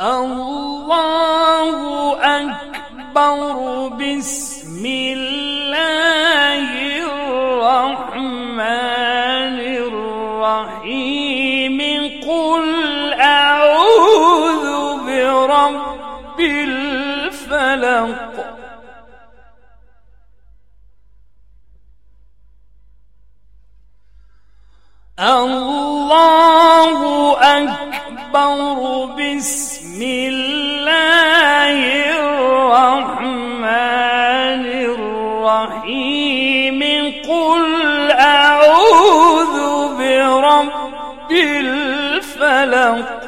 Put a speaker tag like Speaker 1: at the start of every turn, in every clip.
Speaker 1: الله أكبر بسم الله الرحمن الرحيم. قل أعوذ برب الفلق. الله أكبر بسم الله الرحمن الرحيم. قل أعوذ برب الفلق.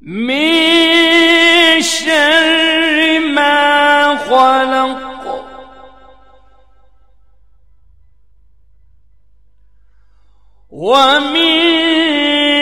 Speaker 1: من شر ما خلق. ومن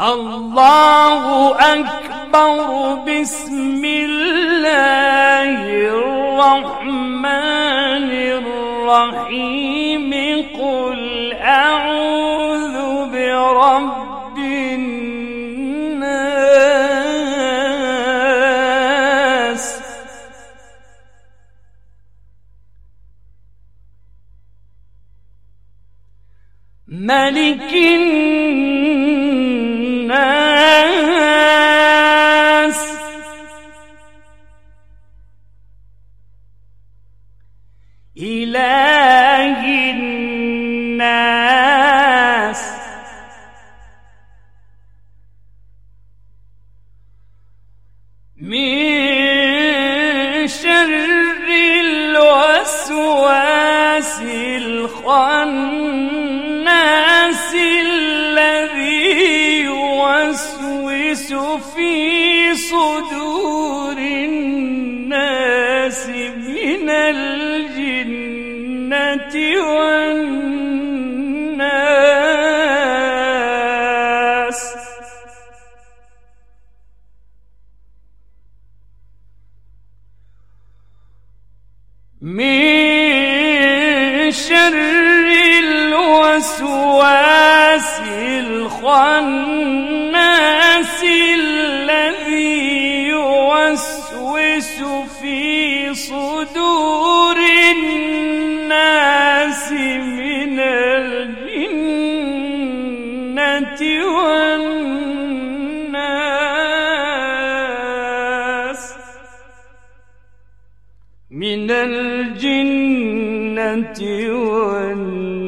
Speaker 1: الله أكبر بسم الله الرحمن الرحيم. قل أعوذ برب الناس. ملك الناس. إله الناس. من شر الوسواس الخناس الذي يوسوس في صدور الناس من الجنة والناس من شر الوسواس الخناس الذي يوسوس في صدور الناس من الجنة والناس من الجنة والناس.